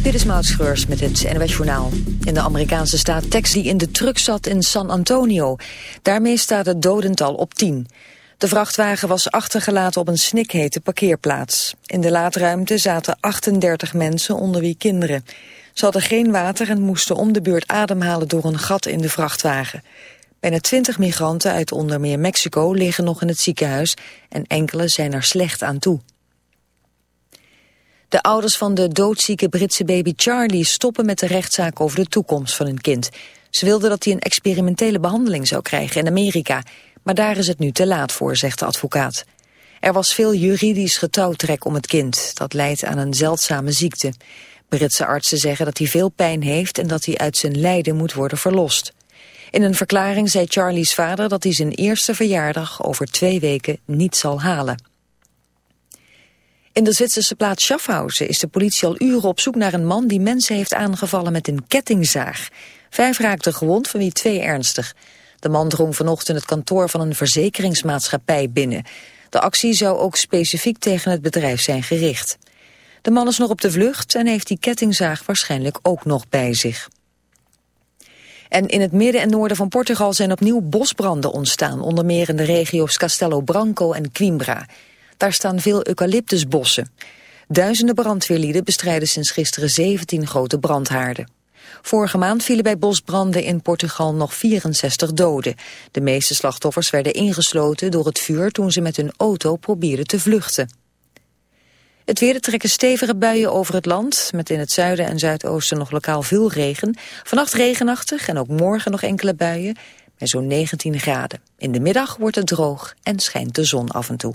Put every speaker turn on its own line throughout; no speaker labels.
Dit is Maud Schreurs met het NWS Journaal. In de Amerikaanse staat Texas die in de truck zat in San Antonio. Daarmee staat het dodental op 10. De vrachtwagen was achtergelaten op een snikhete parkeerplaats. In de laadruimte zaten 38 mensen, onder wie kinderen. Ze hadden geen water en moesten om de beurt ademhalen door een gat in de vrachtwagen. Bijna 20 migranten uit onder meer Mexico liggen nog in het ziekenhuis... en enkele zijn er slecht aan toe. De ouders van de doodzieke Britse baby Charlie stoppen met de rechtszaak over de toekomst van hun kind. Ze wilden dat hij een experimentele behandeling zou krijgen in Amerika, maar daar is het nu te laat voor, zegt de advocaat. Er was veel juridisch getouwtrek om het kind, dat leidt aan een zeldzame ziekte. Britse artsen zeggen dat hij veel pijn heeft en dat hij uit zijn lijden moet worden verlost. In een verklaring zei Charlie's vader dat hij zijn eerste verjaardag over twee weken niet zal halen. In de Zwitserse plaats Schaffhausen is de politie al uren op zoek naar een man die mensen heeft aangevallen met een kettingzaag. Vijf raakten gewond, van wie twee ernstig. De man drong vanochtend het kantoor van een verzekeringsmaatschappij binnen. De actie zou ook specifiek tegen het bedrijf zijn gericht. De man is nog op de vlucht en heeft die kettingzaag waarschijnlijk ook nog bij zich. En in het midden en noorden van Portugal zijn opnieuw bosbranden ontstaan, onder meer in de regio's Castelo Branco en Coimbra. Daar staan veel eucalyptusbossen. Duizenden brandweerlieden bestrijden sinds gisteren 17 grote brandhaarden. Vorige maand vielen bij bosbranden in Portugal nog 64 doden. De meeste slachtoffers werden ingesloten door het vuur toen ze met hun auto probeerden te vluchten. Het weer trekken stevige buien over het land, met in het zuiden en zuidoosten nog lokaal veel regen. Vannacht regenachtig en ook morgen nog enkele buien, bij zo'n 19 graden. In de middag wordt het droog en schijnt de zon af en toe.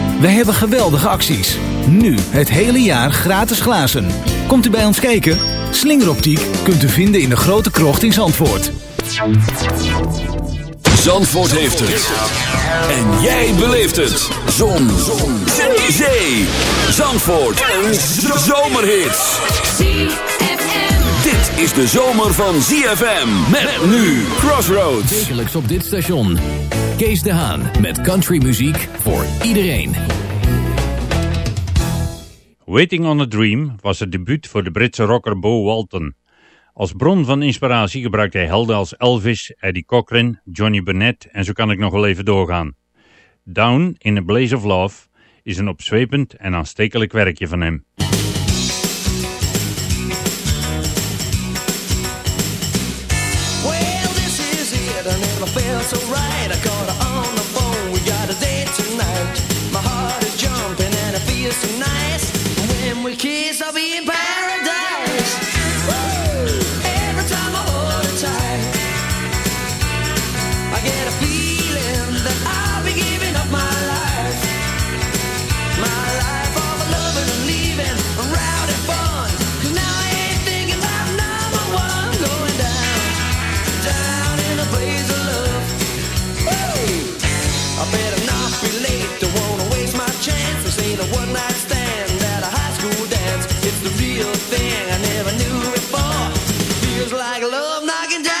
Wij hebben geweldige acties. Nu het hele jaar gratis glazen. Komt u bij ons kijken? Slingeroptiek kunt u vinden in de grote krocht in Zandvoort.
Zandvoort heeft het. En jij beleeft het. Zon. Zon. Zee. Zandvoort. Een zomerhit. Dit is de zomer van ZFM. Met nu Crossroads.
Wekelijks op dit station. Kees de Haan met countrymuziek voor iedereen.
Waiting on a Dream was het debuut voor de Britse rocker Bo Walton. Als bron van inspiratie gebruikte hij helden als Elvis, Eddie Cochran, Johnny Burnett en zo kan ik nog wel even doorgaan. Down in a Blaze of Love is een opzwepend en aanstekelijk werkje van hem.
So right. I caught her on the phone. We got a date tonight. My heart is jumping and it feels so nice. When we kiss, I'll be like love knocking down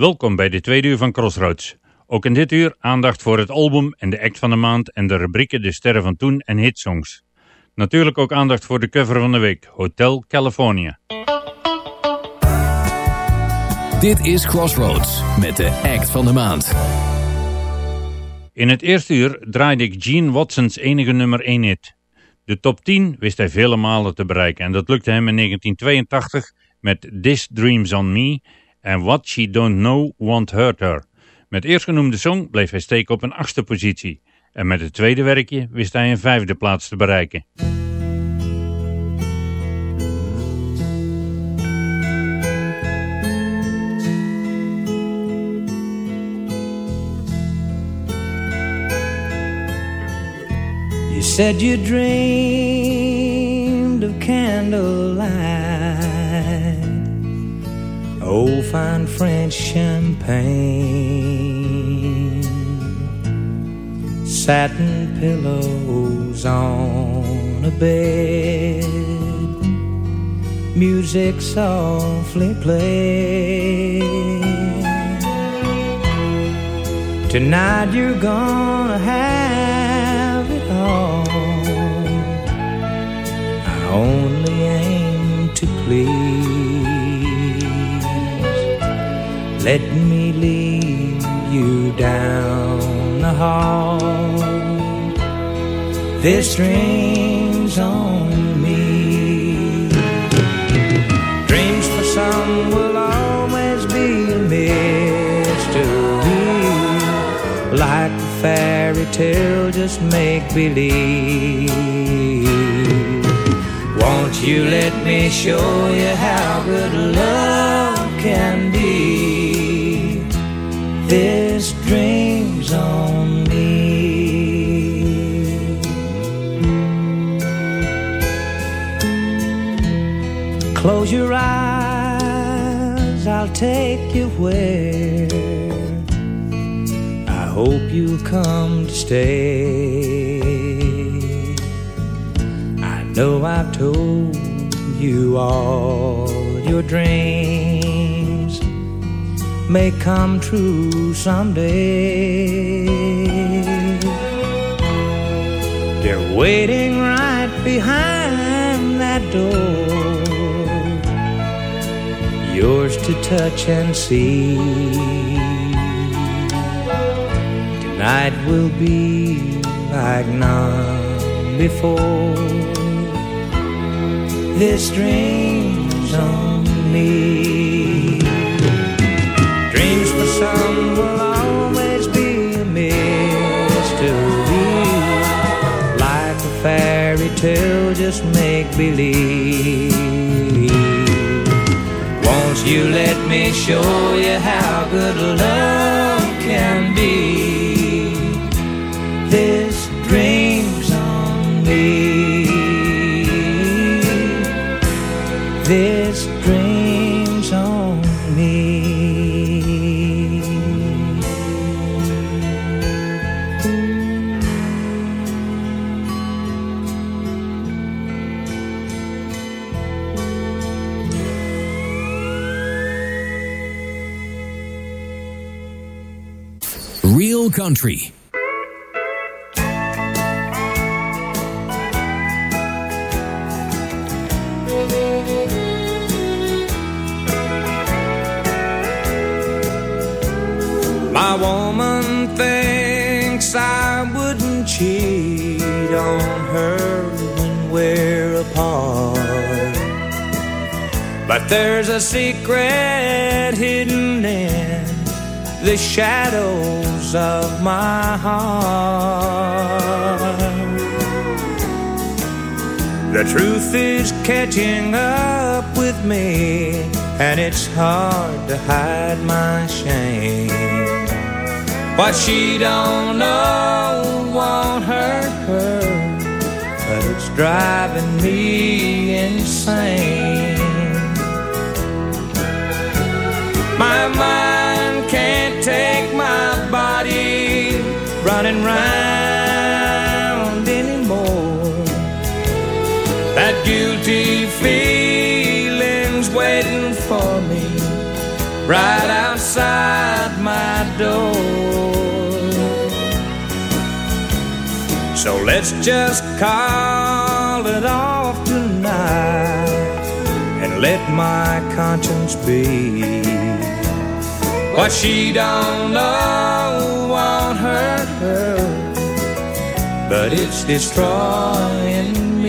Welkom bij de tweede uur van Crossroads. Ook in dit uur aandacht voor het album en de act van de maand en de rubrieken De Sterren van Toen en Hitsongs. Natuurlijk ook aandacht voor de cover van de week, Hotel California.
Dit is Crossroads met de act van de maand.
In het eerste uur draaide ik Gene Watsons enige nummer 1 hit. De top 10 wist hij vele malen te bereiken en dat lukte hem in 1982 met This Dreams on Me en What She Don't Know Won't Hurt Her. Met eerstgenoemde song bleef hij steken op een achtste positie en met het tweede werkje wist hij een vijfde plaats te bereiken.
You said you dreamed of candlelight, old fine French champagne, satin pillows on a bed, music softly played. Tonight you're gonna have it all. I only aim to please. Let me lead you down the hall. This dreams on me. Dreams for some will always be a mystery like a fairy tale, just make believe. Won't you let me show you how good love can be? This dreams on me. Close your eyes, I'll take you where I hope you'll come to stay. I know I've told you all your dreams come true someday. They're waiting right behind that door, yours to touch and see. Tonight will be like none before. This dreams on me. Tale, just make believe. Won't you let me show you how good love can be? This dreams on me. This
Country.
My woman thinks I wouldn't cheat on her when we're apart. But there's a secret hidden in the shadows of my heart. The truth is catching up with me, and it's hard to hide my shame. What she don't know won't hurt her, but it's driving me insane. My mind can't take my body running round anymore. That guilty feeling's waiting for me right outside my door. So let's just call it off tonight and let my conscience be. What she don't know won't hurt her, but it's destroying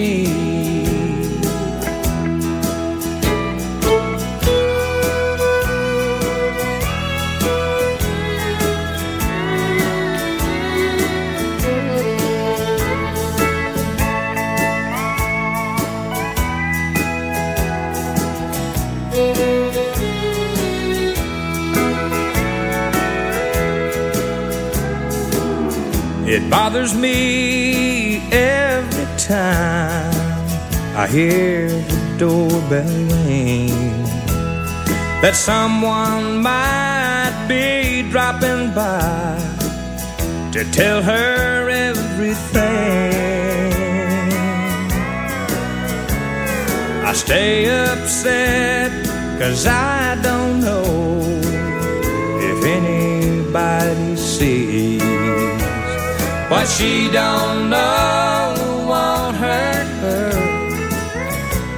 bothers me every time I hear the doorbell ring that someone might be dropping by to tell her everything. I stay upset cause I don't know if anybody sees what she don't know won't hurt her,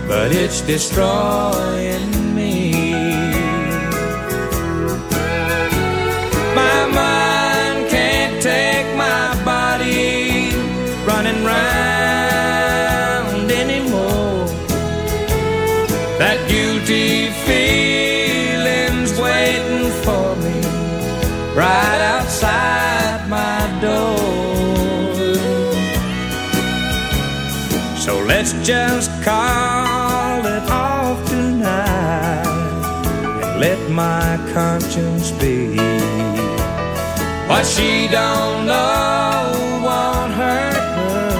but it's destroying me. My mind can't take my body running round anymore. That guilty feeling's let's just call it off tonight and let my conscience be. What she don't know won't hurt her,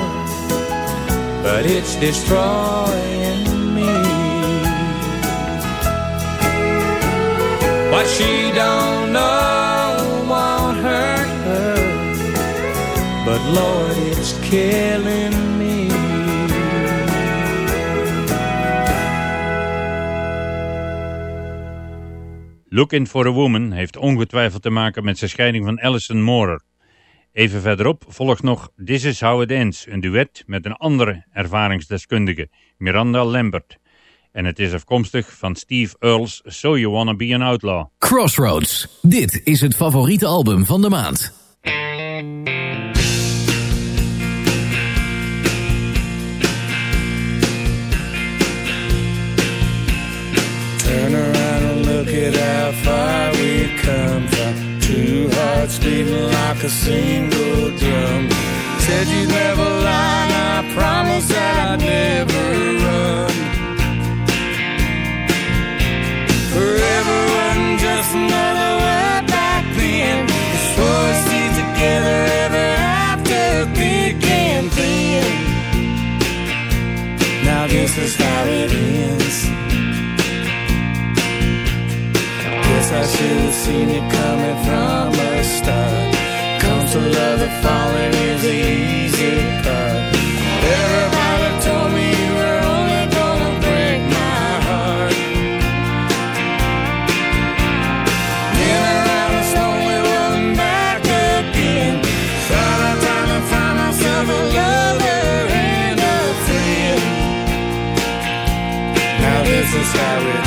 but it's destroying me. What she don't know won't hurt her, but Lord, it's killing
Looking for a Woman heeft ongetwijfeld te maken met zijn scheiding van Alison Moorer. Even verderop volgt nog This Is How It Ends, een duet met een andere ervaringsdeskundige, Miranda Lambert. En het is afkomstig van Steve Earle's So You Wanna Be an Outlaw.
Crossroads. Dit is het favoriete album van de maand.
At how far we've come from. Two hearts beating like a single drum. Said you'd never lie, and I promised I'd never run. Forever wasn't just another word back then. We swore together ever after and thin. Now this is how it ends. I should've seen it coming from the start. Comes to love, the falling is the easy part. Everybody told me you were only gonna break my heart. Then around and slowly run back again. Thought I'd to find myself a lover and a friend. Now this is how it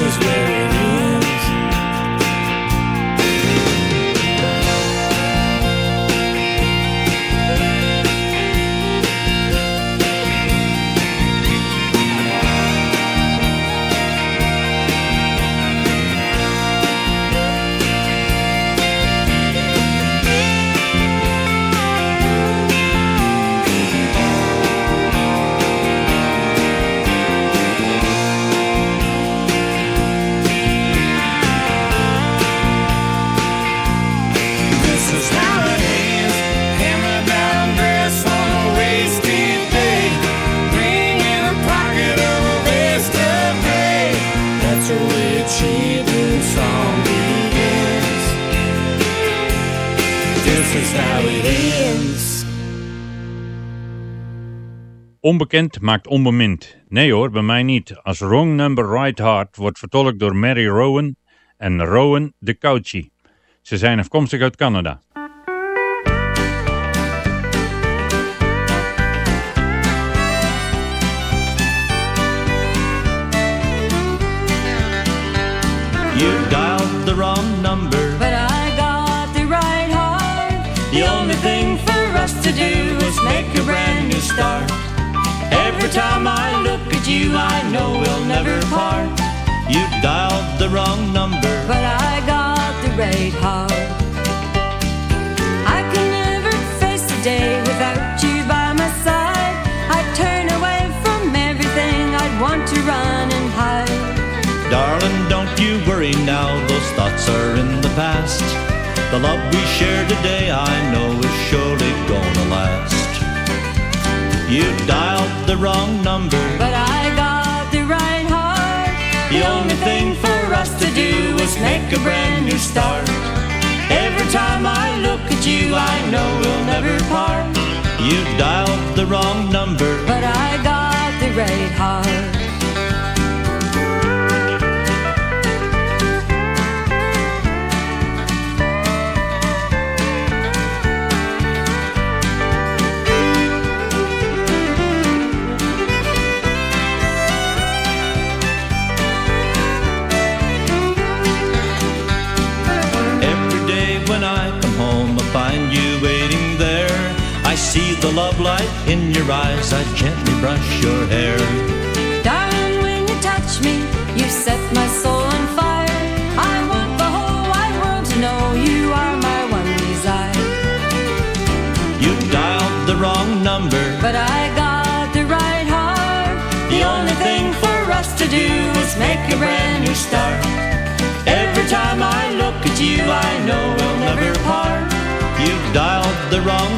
is where it
Onbekend maakt onbemind. Nee hoor, bij mij niet. Als Wrong Number Right Heart wordt vertolkt door Mary Rowan en Rowan de Couchy. Ze zijn afkomstig uit Canada.
You dialed the wrong number.
But I got the right heart.
The only thing for us to do is make a brand new start. Time I look at you, I know we'll never part. You dialed the wrong number.
But I got the right heart. I can never face a day without you by my side. I'd turn away from everything. I'd want to run and hide.
Darling, don't you worry now, those thoughts are in the past. The love we share today, I know is surely gonna last. You dialed the wrong number.
But I got the right heart.
The only thing for us to do is make a brand new start. Every time I look at you, I know we'll never part. You dialed the wrong number.
But I got the right heart.
See the love light in your eyes. I gently brush your hair.
Darling, when you touch me, you set my soul on fire. I want the whole wide world to know you are my one desire.
You dialed the wrong number.
But I got the right heart.
The only thing for us to do is make a brand new start. Every time I look at you, I know we'll never part. You dialed the wrong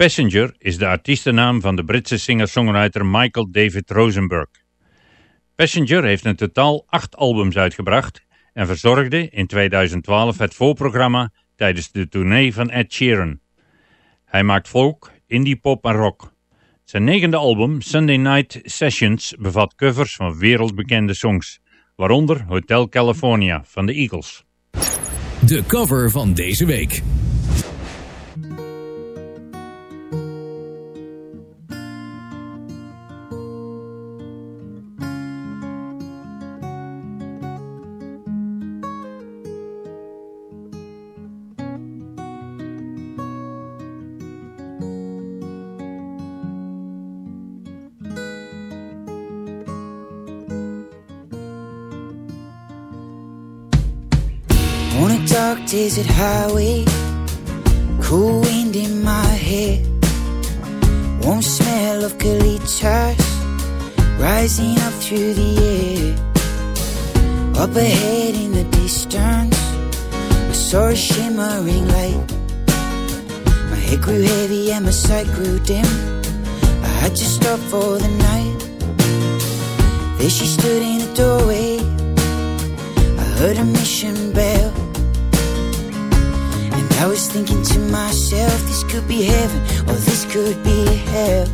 Passenger is de artiestennaam van de Britse singer-songwriter Michael David Rosenberg. Passenger heeft in totaal acht albums uitgebracht en verzorgde in 2012 het voorprogramma tijdens de tournee van Ed Sheeran. Hij maakt folk, indie pop en rock. Zijn negende album, Sunday Night Sessions, bevat covers van wereldbekende songs, waaronder Hotel California van de Eagles.
De cover van deze week.
Desert highway, cool wind in my hair, warm smell of colitas rising up through the air. Up ahead in the distance, I saw a shimmering light. My head grew heavy and my sight grew dim. I had to stop for the night. There she stood in the doorway. I heard a mission bell. I was thinking to myself, this could be heaven or this could be hell.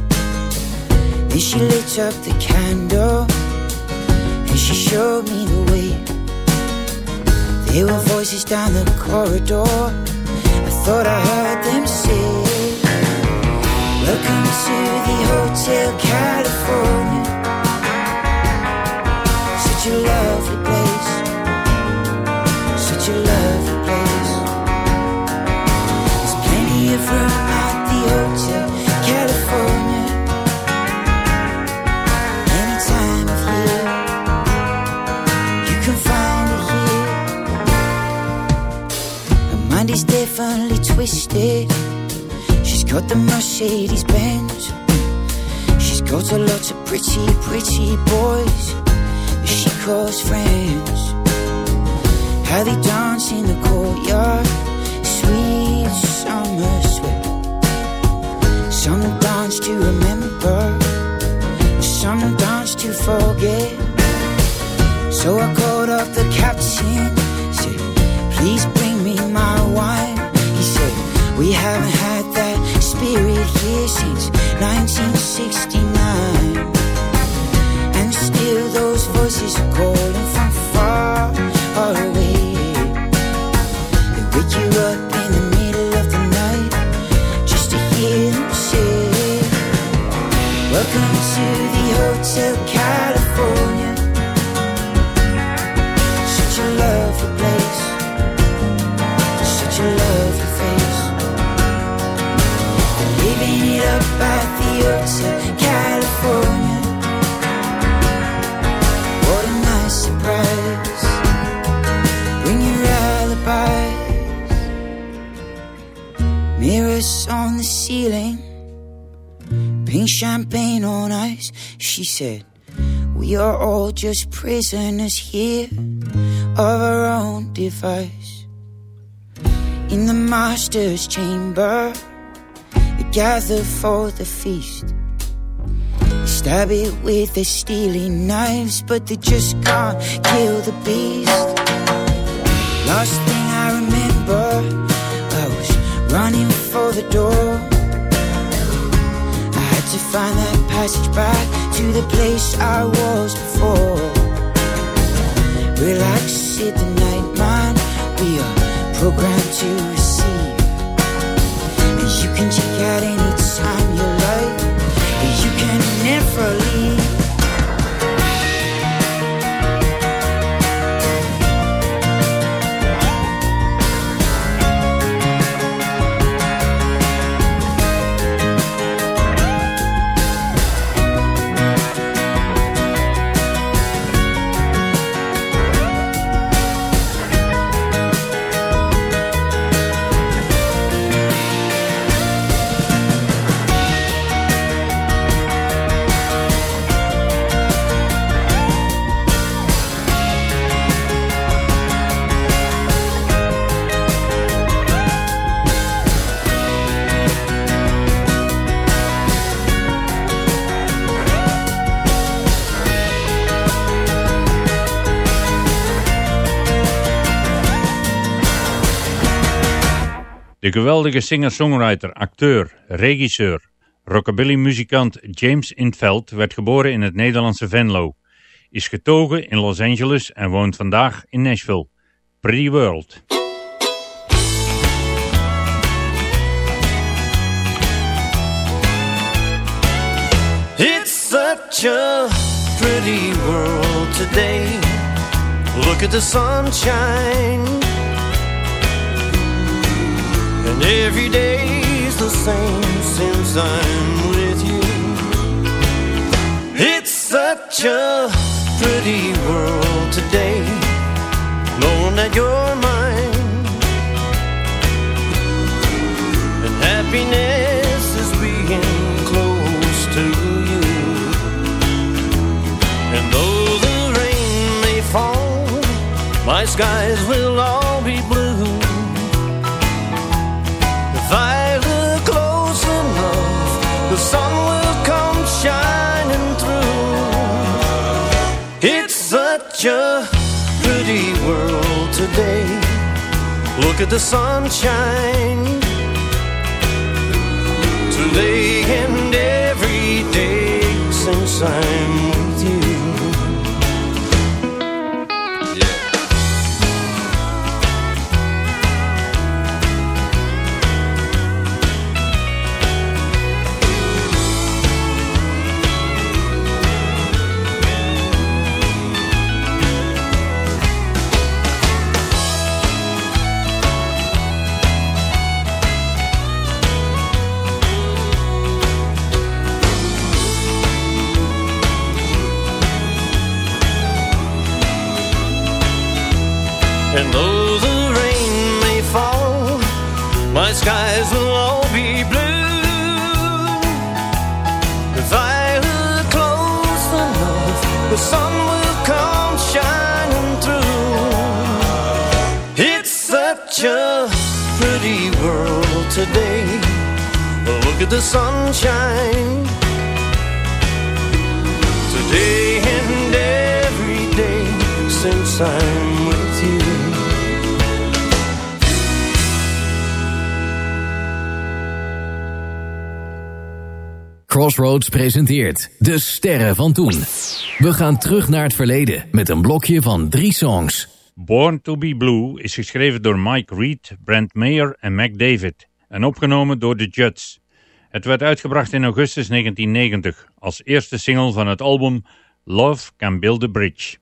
Then she lit up the candle and and she showed me the way. There were voices down the corridor. I thought I heard them say, Welcome to the Hotel California. Such a lovely mind is definitely twisted. She's got the Mercedes Benz. She's got a lot of pretty, pretty boys she calls friends. How they dance in the courtyard, sweet summer sweat. Some dance to remember, some dance to forget. So I called up the captain, said, Please bring He said, We haven't had that spirit here since 1969. And still those voices are calling from far, far away. They wake you up in the middle of the night just to hear them say, Welcome to the Hotel California. It up at the Hotel California. What a nice surprise. Bring your alibis. Mirrors on the ceiling. Pink champagne on ice. She said, We are all just prisoners here of our own device. In the master's chamber, gather for the feast. Stab it with their stealing knives, but they just can't kill the beast. Last thing I remember, I was running for the door. I had to find that passage back to the place I was before. Relax, sit the night, man. We are programmed to
De geweldige singer-songwriter, acteur, regisseur, rockabilly-muzikant James Intveld werd geboren in het Nederlandse Venlo, is getogen in Los Angeles en woont vandaag in Nashville. Pretty World.
It's such a pretty world today. Look at the sunshine. And every day's the same since I'm with you. It's such a pretty world today. Knowing that you're mine. Look at the sunshine. Today and every day since I'm the sunshine. Today and every day since I'm with you.
Crossroads presenteert De Sterren van Toen. We gaan terug naar het verleden met een blokje van drie songs.
Born to be Blue is geschreven door Mike Reed, Brent Mayer en Mac David en opgenomen door de Judds. Het werd uitgebracht in augustus 1990 als eerste single van het album Love Can Build a Bridge.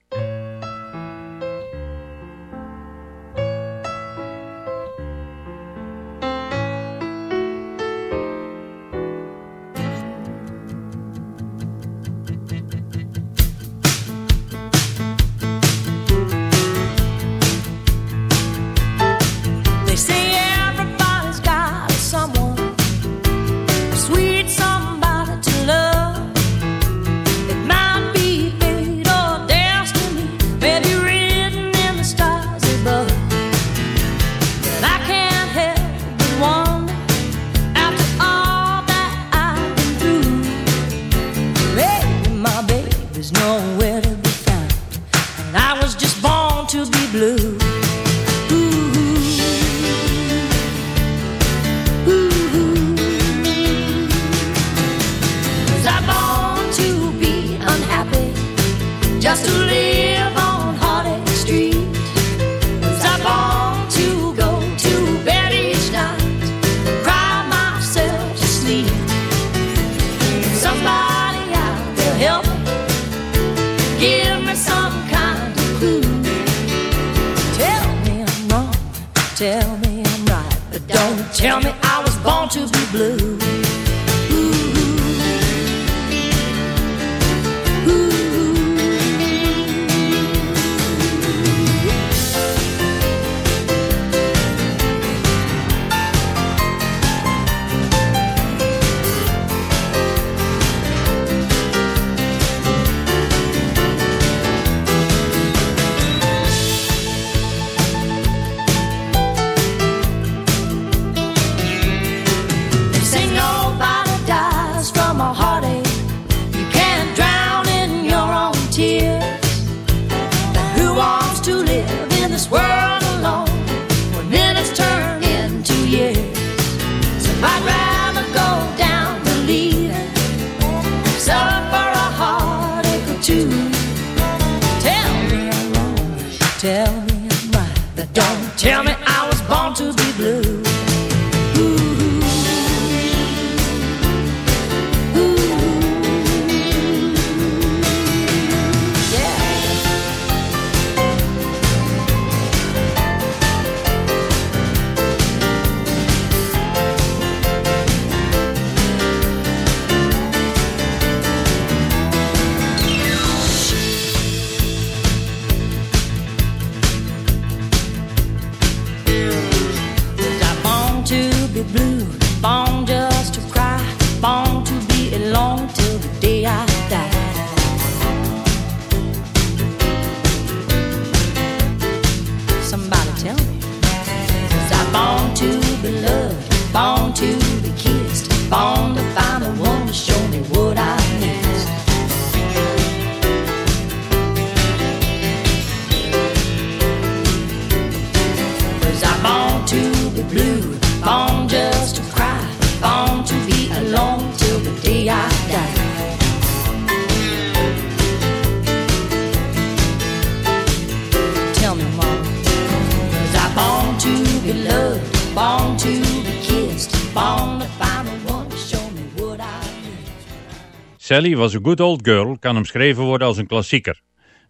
Sally was a good old girl kan omschreven worden als een klassieker.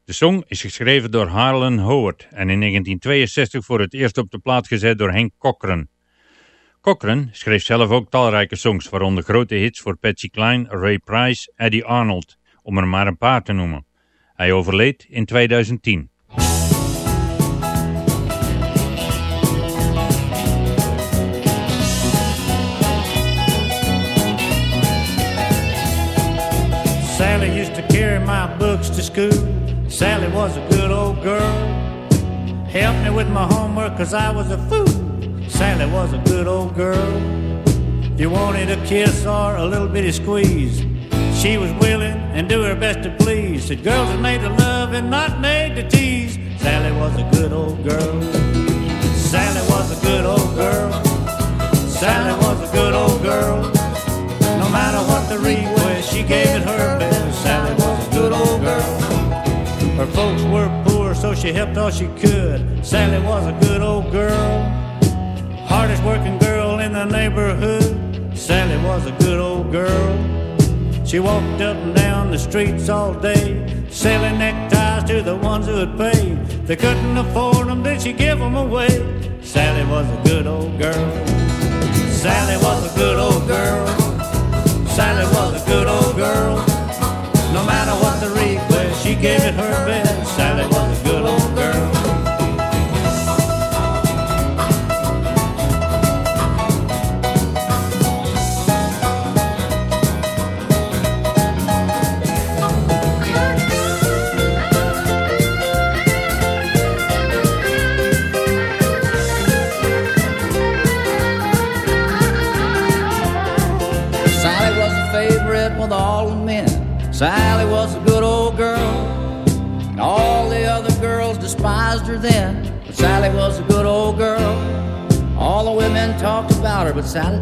De song is geschreven door Harlan Howard en in 1962 voor het eerst op de plaat gezet door Henk Cochran. Cochran schreef zelf ook talrijke songs, waaronder grote hits voor Patsy Cline, Ray Price, Eddie Arnold, om er maar een paar te noemen. Hij overleed in 2010.
School. Sally was a good old girl. Helped me with my homework cause I was a fool. Sally was a good old girl. If you wanted a kiss or a little bitty squeeze, she was willing and do her best to please. Said girls are made to love and not made to tease. Sally was a good old girl. Sally was a good old girl. Sally was a good old girl. No matter what the request, she gave it her best. Her folks were poor, so she helped all she could. Sally was a good old girl. Hardest working girl in the neighborhood. Sally was a good old girl. She walked up and down the streets all day, selling neckties to the ones who would pay. They couldn't afford them, then she give them away. Sally was a good old girl. Sally was a good old girl. Sally was a good old girl. No matter what the request, she gave it her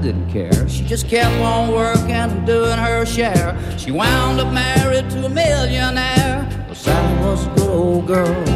didn't care. She just kept on working and doing her share. She wound up married to a millionaire. But Sally was a good old girl.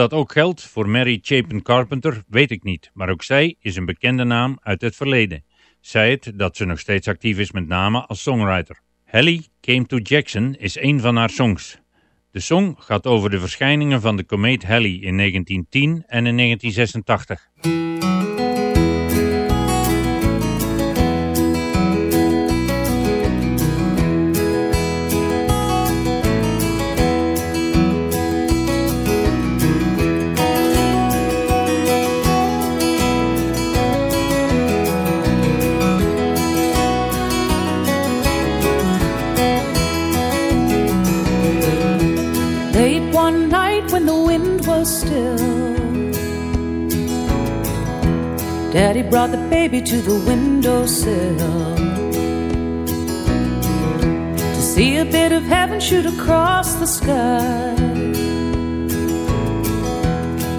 Dat ook geldt voor Mary Chapin Carpenter, weet ik niet, maar ook zij is een bekende naam uit het verleden. Zij het dat ze nog steeds actief is met name als songwriter. Hallie Came to Jackson is een van haar songs. De song gaat over de verschijningen van de komeet Halley in 1910 en in 1986.
Daddy brought the baby to the windowsill to see a bit of heaven shoot across the sky.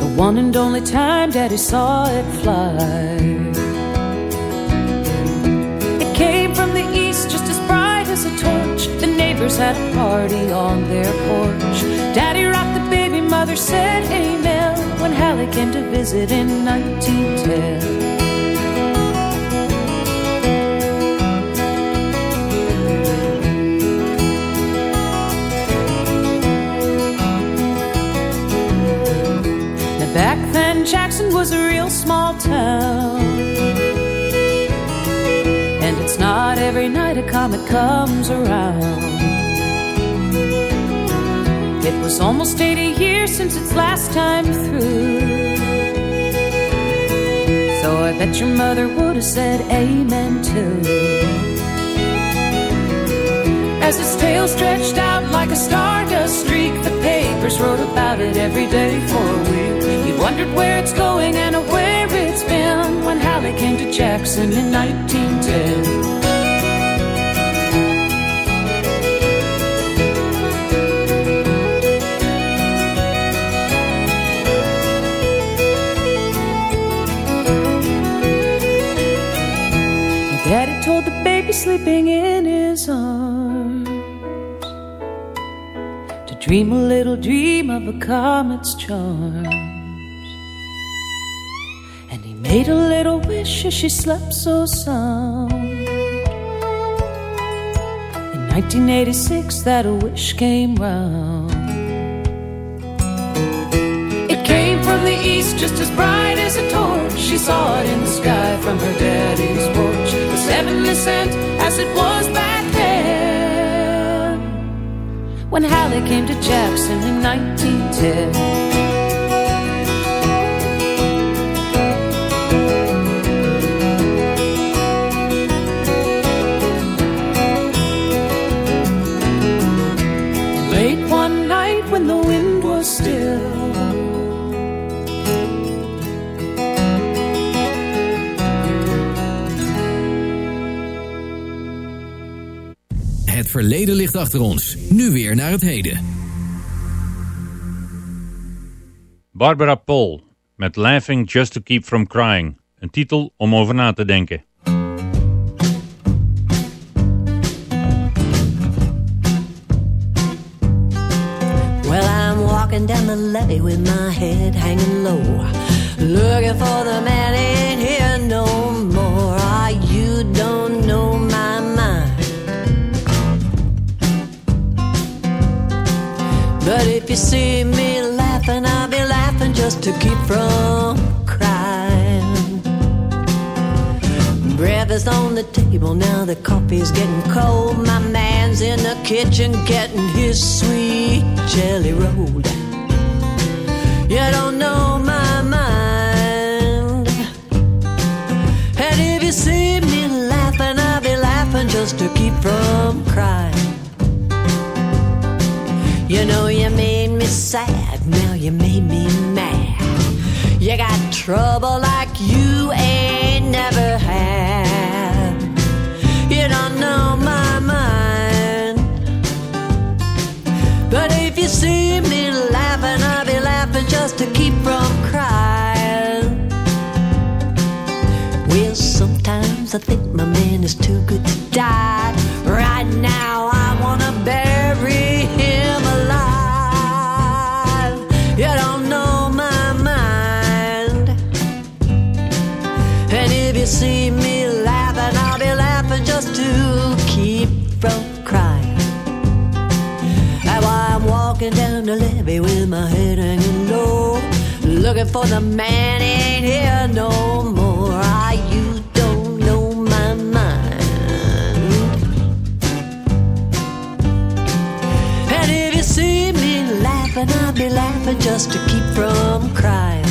The one and only time Daddy saw it fly. It came from the east just as bright as a torch. The neighbors had a party on their porch. Daddy rocked the baby, mother said amen when Halley came to visit in 1910. Now back then Jackson was a real small town. And it's not every night a comet comes around. Was almost 80 years since its last time through. So I bet your mother would have said amen too. As its tail stretched out like a stardust streak, the papers wrote about it every day for a week. You wondered where it's going and where it's been when Halley came to Jackson in 1910. Sleeping in his arms to dream a little dream of a comet's charms. And he made a little wish as she slept so sound. In 1986, that a wish came round. It came from the east, just as bright as a torch. She saw it in the sky from her daddy's porch. As heavenly sent as it was back then. When Halley came to Jackson in 1910.
Verleden ligt achter ons. Nu weer naar het heden.
Barbara Paul met Laughing Just to Keep From Crying. Een titel om over na te denken.
Well, I'm walking down the levee with my head hanging low. Looking for you see me laughing, I'll be laughing just to keep from crying. Breakfast on the table, now the coffee's getting cold. My man's in the kitchen getting his sweet jelly rolled. You don't know my mind. And if you see me laughing, I'll be laughing just to keep from crying. You know you made me sad, now you made me mad. You got trouble like you ain't never had. You don't know my mind. But if you see me laughing, I'll be laughing just to keep from crying. Well, sometimes I think my man is too good to die. Right now, Looking for the man ain't here no more. Ah, you don't know my mind. And if you see me laughing, I'll be laughing just to keep from crying.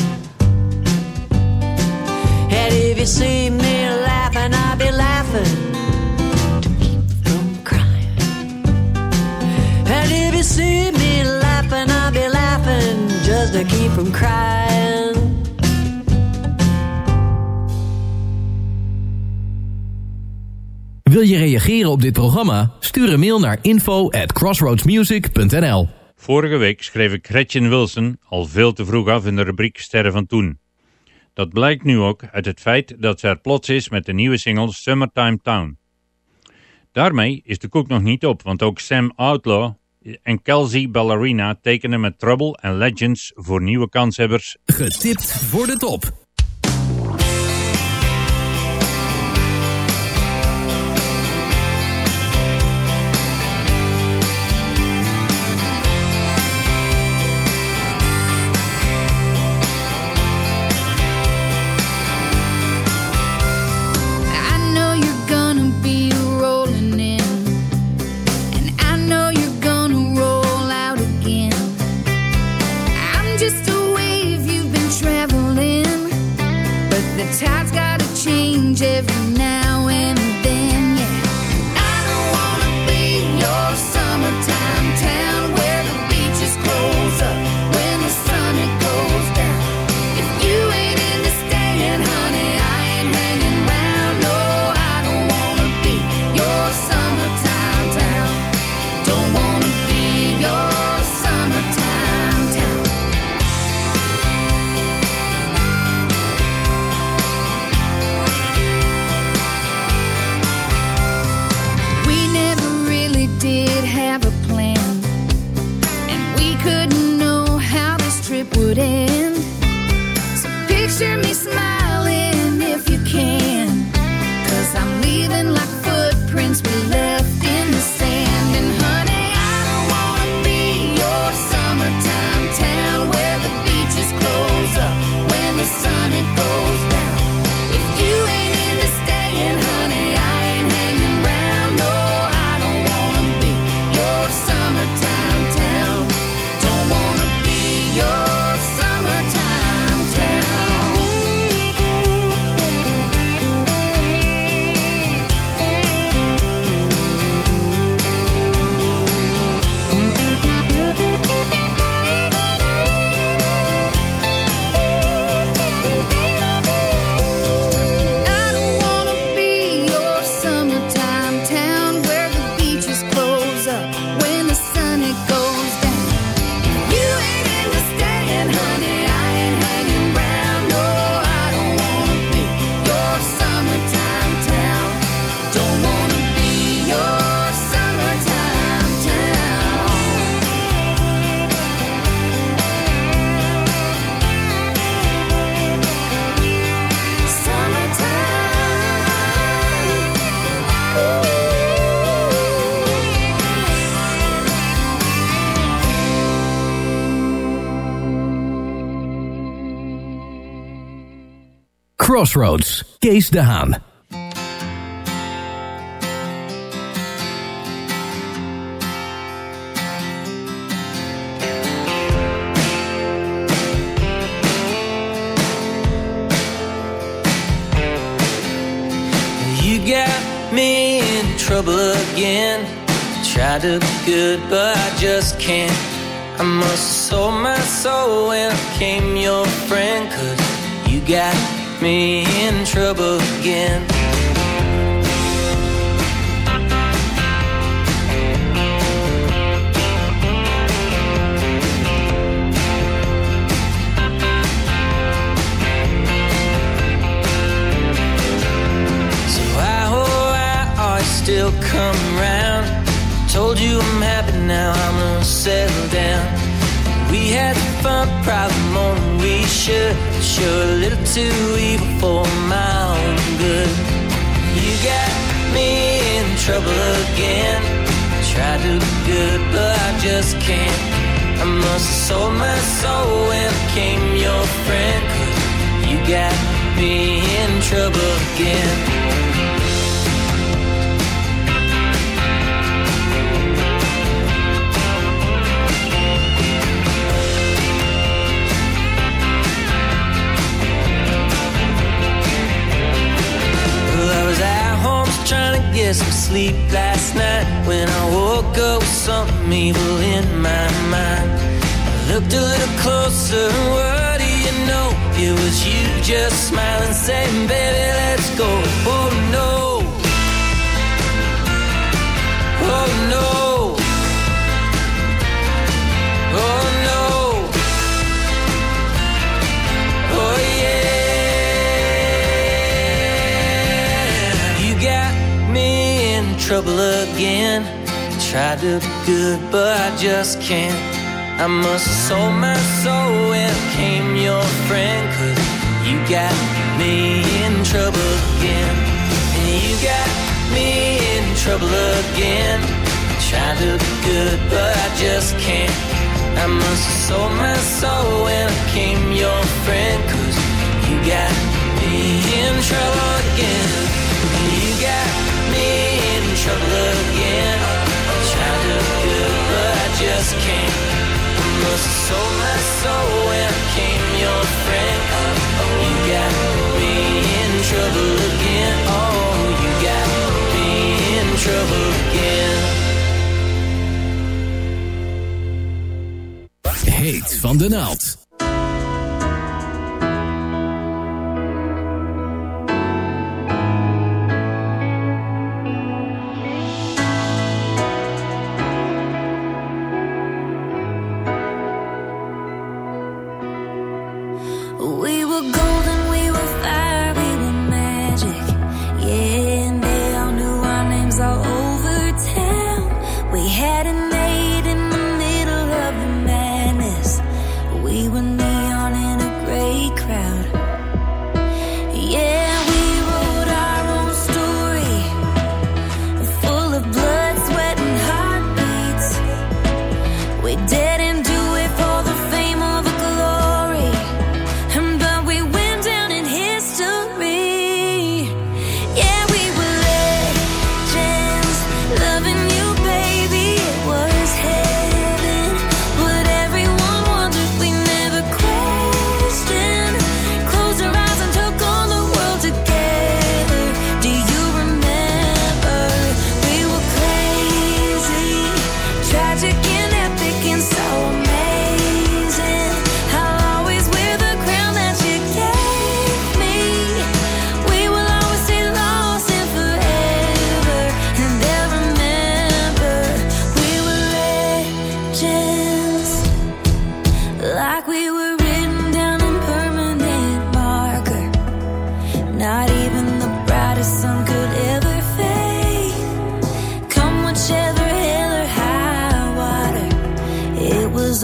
And if you see me laughing, I'll be laughing to keep from crying. And if you see me laughing, I'll be laughing just to keep from crying.
Wil je reageren op dit programma? Stuur een mail naar info at crossroadsmusic.nl
Vorige week schreef ik Gretchen Wilson al veel te vroeg af in de rubriek Sterren van Toen. Dat blijkt nu ook uit het feit dat ze er plots is met de nieuwe single Summertime Town. Daarmee is de koek nog niet op, want ook Sam Outlaw en Kelsey Ballerina tekenen met Trouble en Legends voor nieuwe kanshebbers.
Getipt voor de top. Crossroads, Kees de Haan.
You got me in trouble again. Try to be good, but I just can't. I must sold my soul when I became your friend. Cause you got me in trouble again. Oh, still come around? Told you I'm happy now, I'm gonna settle down. We had fun, more than we should. Sure, a little too evil for my own good. You got me in trouble again. Try to be good, but I just can't. I must have sold my soul when I became your friend. Cause you got me in trouble again. Get some sleep last night when I woke up with something evil in my mind. I looked a little closer, and what do you know? It was you just smiling, saying, Baby, let's go. Oh no. Oh no. Oh no. Trouble again. Tried to be good, but I just can't. I must have sold my soul I became your friend. Cause you got me in trouble again. And you got me in trouble again. Tried to be good, but I just can't. I must have sold my soul I became your friend. Cause you got me in trouble again. You got me trouble again. Tried to good, but I just can't. I must have sold my soul when I became your friend. You got me in trouble again. Oh, you got me in trouble again.
Heet van de naald.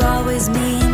Always me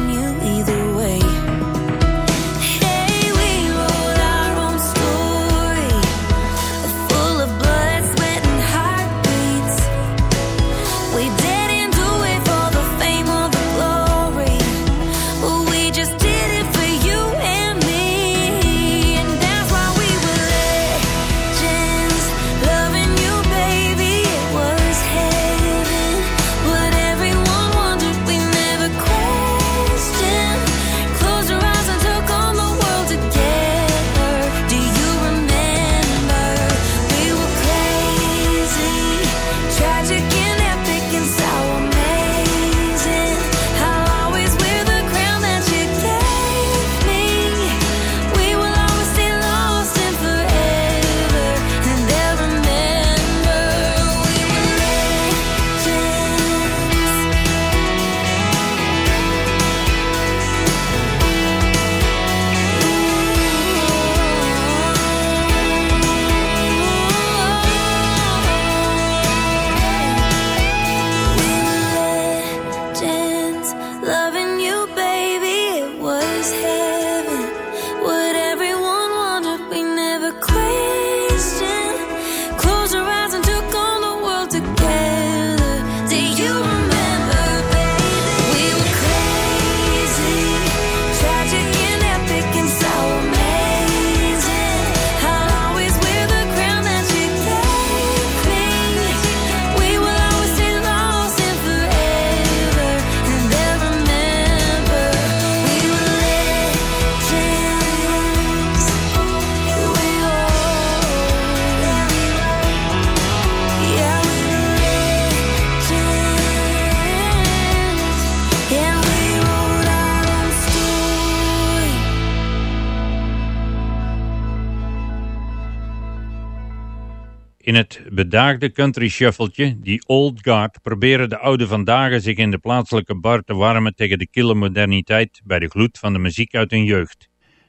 In
het bedaagde country shuffletje, die Old Guard, proberen de oude vandaag zich in de plaatselijke bar te warmen tegen de kille moderniteit bij de gloed van de muziek uit hun jeugd.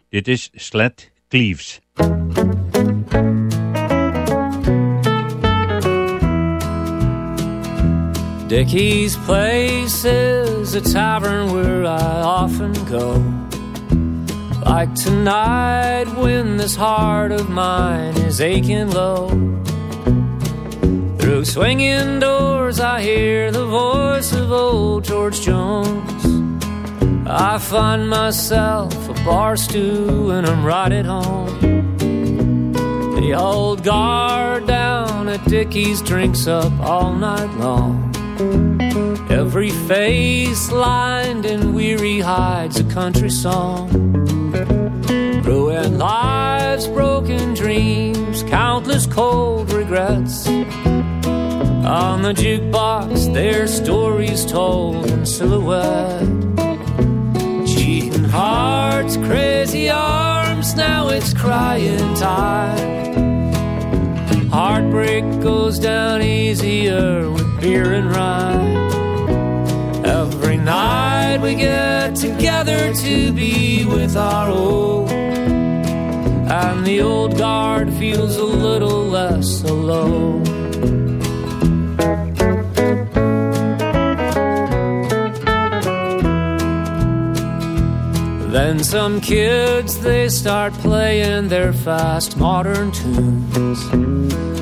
Dit is Sled Cleaves.
Dickie's Place is a tavern where I often go. Like tonight when this heart of mine is aching low. Through swinging doors I hear the voice of old George Jones. I find myself a bar stool and I'm right at home. The old guard down at Dickie's drinks up all night long. Every face lined in weary hides a country song. Ruined lives, broken dreams, countless cold regrets. On the jukebox, their stories told in silhouette. Cheating hearts, crazy arms, now it's crying time. Heartbreak goes down easier with beer and rye. Every night we get together to be with our old. And the old guard feels a little less alone. Some kids they start playing their fast modern tunes.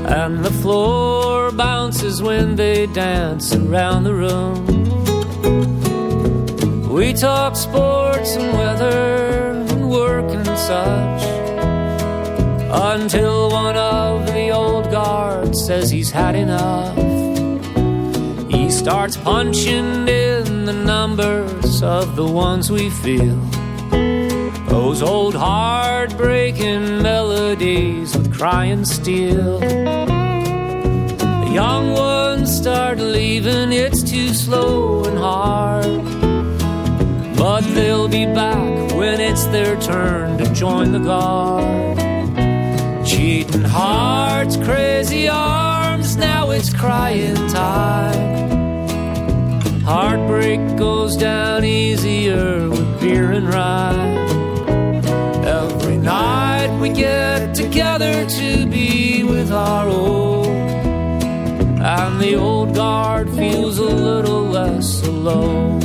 And the floor bounces when they dance around the room. We talk sports and weather and work and such. Until one of the old guards says he's had enough. He starts punching in the numbers of the ones we feel. Those old heartbreaking melodies with crying steel. The young ones start leaving, it's too slow and hard. But they'll be back when it's their turn to join the guard. Cheating hearts, crazy arms, now it's crying time. Heartbreak goes down easier with beer and rye. To be with our old. And the old guard feels a little less alone.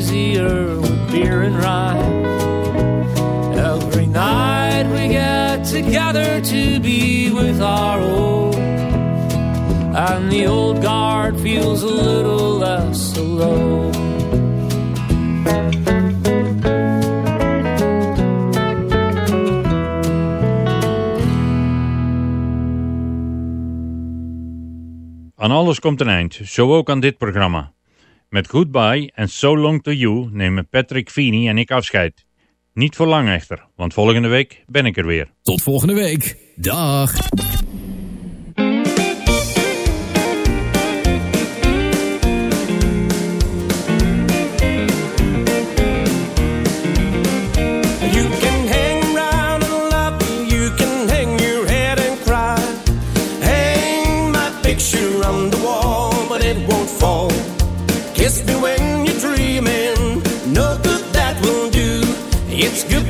Easier with beer and rye. Every night we get together to be with our old. And the old guard feels a little less alone.
Aan alles komt een eind, zo ook aan dit programma. Met Goodbye en So Long To You nemen Patrick Feeney en ik afscheid. Niet voor lang echter, want volgende week ben ik er weer.
Tot volgende week. Dag.
It's good.